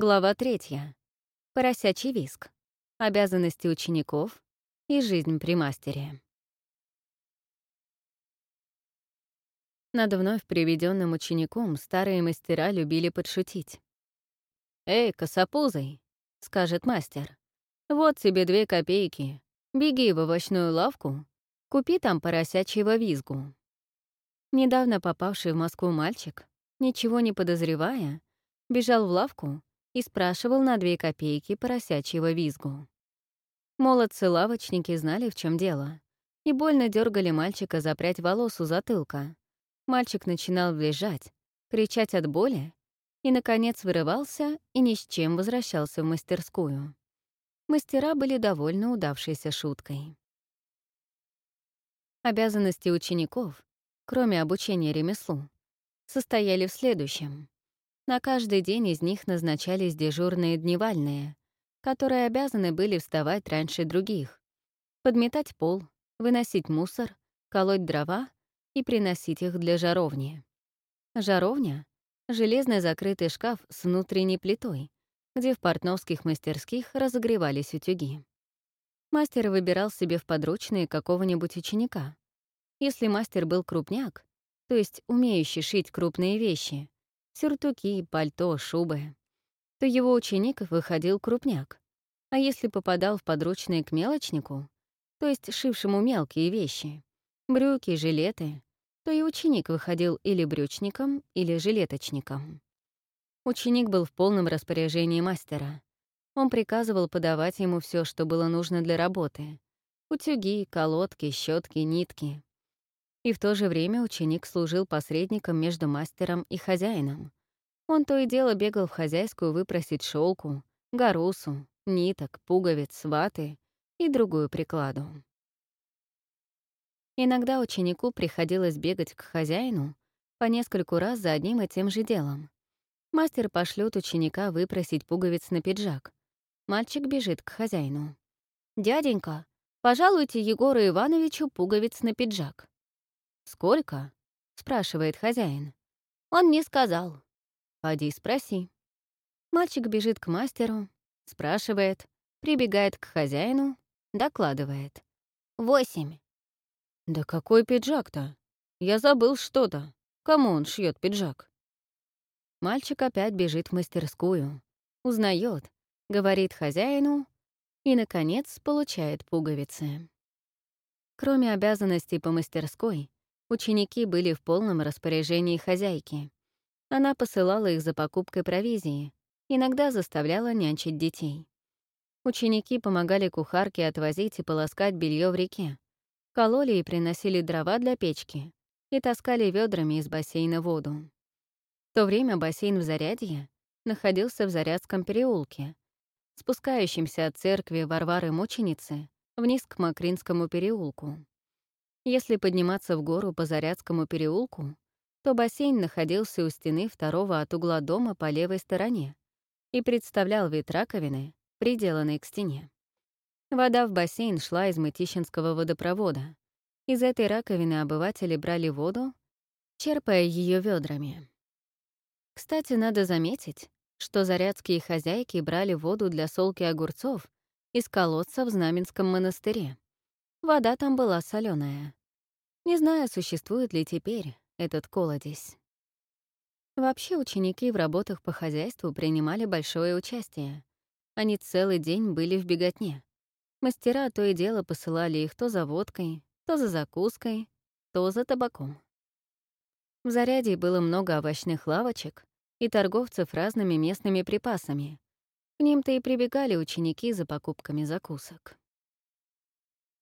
Глава третья. Поросячий виск. Обязанности учеников и жизнь при мастере. Над вновь приведенным учеником старые мастера любили подшутить. «Эй, косопузый!» — скажет мастер. «Вот тебе две копейки. Беги в овощную лавку, купи там поросячьего визгу». Недавно попавший в Москву мальчик, ничего не подозревая, бежал в лавку и спрашивал на две копейки поросячьего визгу. Молодцы-лавочники знали, в чем дело, и больно дергали мальчика запрять волос у затылка. Мальчик начинал влежать, кричать от боли и, наконец, вырывался и ни с чем возвращался в мастерскую. Мастера были довольно удавшейся шуткой. Обязанности учеников, кроме обучения ремеслу, состояли в следующем. На каждый день из них назначались дежурные дневальные, которые обязаны были вставать раньше других, подметать пол, выносить мусор, колоть дрова и приносить их для жаровни. Жаровня — железный закрытый шкаф с внутренней плитой, где в портновских мастерских разогревались утюги. Мастер выбирал себе в подручные какого-нибудь ученика. Если мастер был крупняк, то есть умеющий шить крупные вещи, сюртуки, пальто, шубы, то его ученик выходил крупняк. А если попадал в подручные к мелочнику, то есть шившему мелкие вещи, брюки, жилеты, то и ученик выходил или брючником, или жилеточником. Ученик был в полном распоряжении мастера. Он приказывал подавать ему все, что было нужно для работы. Утюги, колодки, щетки, нитки. И в то же время ученик служил посредником между мастером и хозяином. Он то и дело бегал в хозяйскую выпросить шелку, горусу, ниток, пуговиц, ваты и другую прикладу. Иногда ученику приходилось бегать к хозяину по нескольку раз за одним и тем же делом. Мастер пошлет ученика выпросить пуговиц на пиджак. Мальчик бежит к хозяину. «Дяденька, пожалуйте Егору Ивановичу пуговиц на пиджак». «Сколько?» — спрашивает хозяин. «Он не сказал». «Поди спроси». Мальчик бежит к мастеру, спрашивает, прибегает к хозяину, докладывает. «Восемь». «Да какой пиджак-то? Я забыл что-то. Кому он шьет пиджак?» Мальчик опять бежит в мастерскую, узнает, говорит хозяину и, наконец, получает пуговицы. Кроме обязанностей по мастерской, Ученики были в полном распоряжении хозяйки. Она посылала их за покупкой провизии, иногда заставляла нянчить детей. Ученики помогали кухарке отвозить и полоскать белье в реке, кололи и приносили дрова для печки и таскали ведрами из бассейна воду. В то время бассейн в Зарядье находился в Зарядском переулке, спускающемся от церкви Варвары-мученицы вниз к Макринскому переулку. Если подниматься в гору по Зарядскому переулку, то бассейн находился у стены второго от угла дома по левой стороне и представлял вид раковины, приделанной к стене. Вода в бассейн шла из Мытищинского водопровода. Из этой раковины обыватели брали воду, черпая ее ведрами. Кстати, надо заметить, что зарядские хозяйки брали воду для солки огурцов из колодца в Знаменском монастыре. Вода там была соленая. Не знаю, существует ли теперь этот колодец. Вообще ученики в работах по хозяйству принимали большое участие. Они целый день были в беготне. Мастера то и дело посылали их то за водкой, то за закуской, то за табаком. В Заряде было много овощных лавочек и торговцев разными местными припасами. К ним-то и прибегали ученики за покупками закусок.